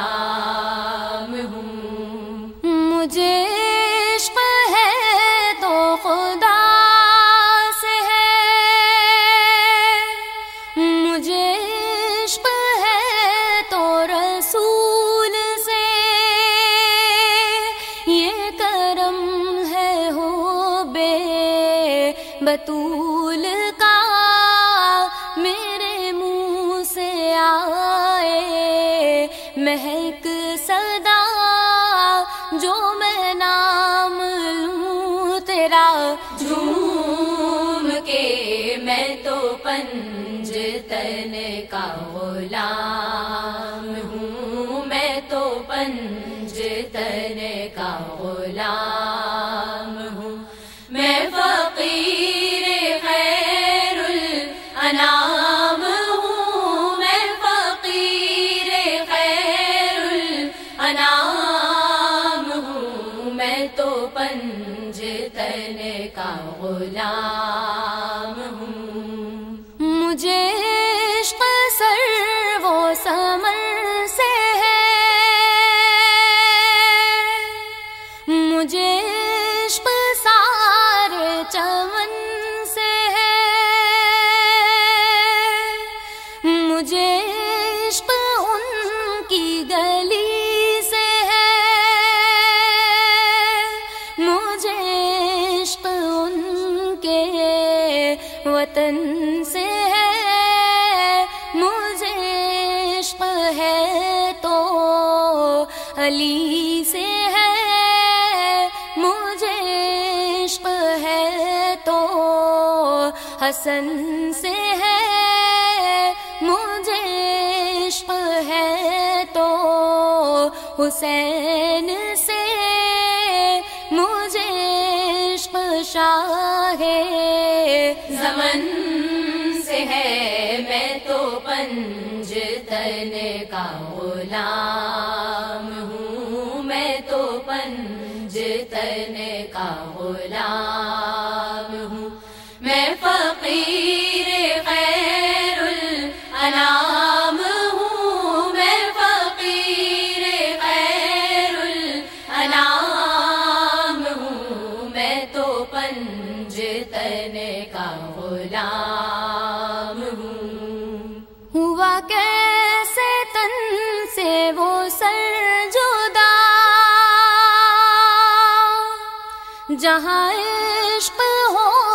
غلام ہوں۔ مجھے عشق ہے تو خدا سے ہے۔ مجھے عشق ہے تو رسول سے۔ یہ کرم ہے ہو بے بطول جھوم کے میں تو پنج تن کا غلام ہوں۔ میں تو پنج تن کا غلام ہوں۔ میں فقیر خیر الانام ہوں۔ میں فقیر خیر الانام غلام وطن سے ہے، مجھے عشق ہے تو علی سے ہے، مجھے عشق ہے تو حسن سے ہے، مجھے عشق ہے تو حسین سے چمن سے ہے، میں تو پنج تن کا غلام ہوں۔ میں تو پنج تن کا غلام پنج کا غلام ہوں ہوا کیسے تن سے وہ سر جدا؟ جہاں عشق ہو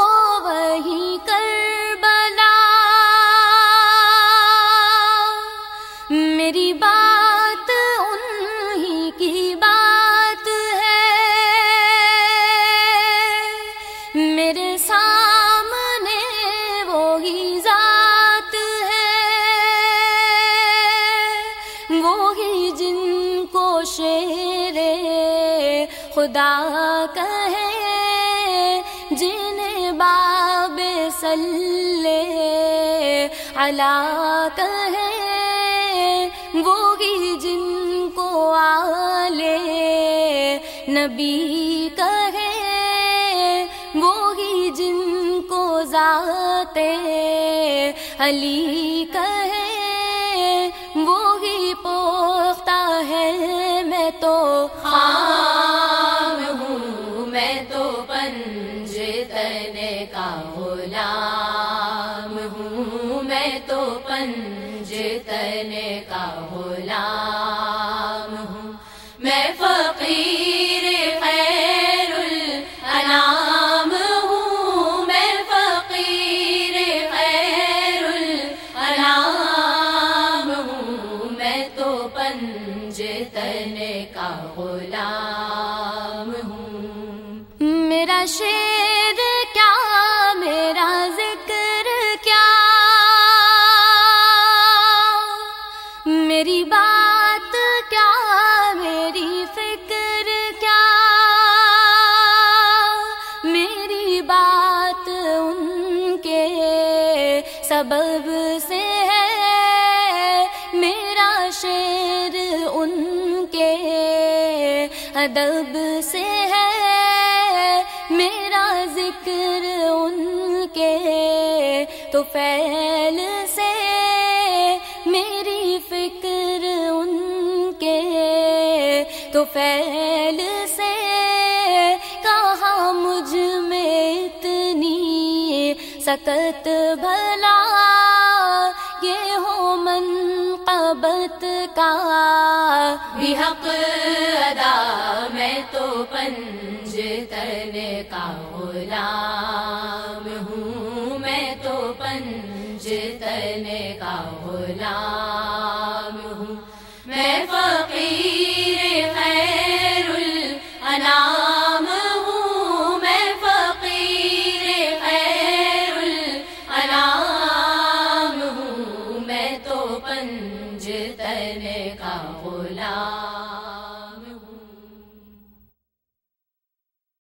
وہی جن کو شیر خدا کہے جنہیں باب سلے اللہ کہے، وہی جن کو آلے نبی کہے، وہی جن کو ذات علی کہے۔ میں تو پنج تن کا غلام ہوں۔ میں تو پنج تن کا غلام ہوں۔ میں فقیر خیر الانام ہوں۔ میں فقیر خیر الانام ہوں۔ میں تو پنج تن کا غلام ہوں۔ میرا شیر کیا، میرا ذکر کیا؟ میری بات کیا، میری فکر کیا؟ میری بات ان کے سبب سے میرا شیر ان کے ادب سے تو فیل سے میری فکر ان کے۔ تو فیل سے کہاں مجھ میں اتنی سکت بھلا۔ یہ ہو من قبت کا۔ بھی حق ادا میں تو پنج تن کا غلام۔ کا غلام ہوں میں فقیر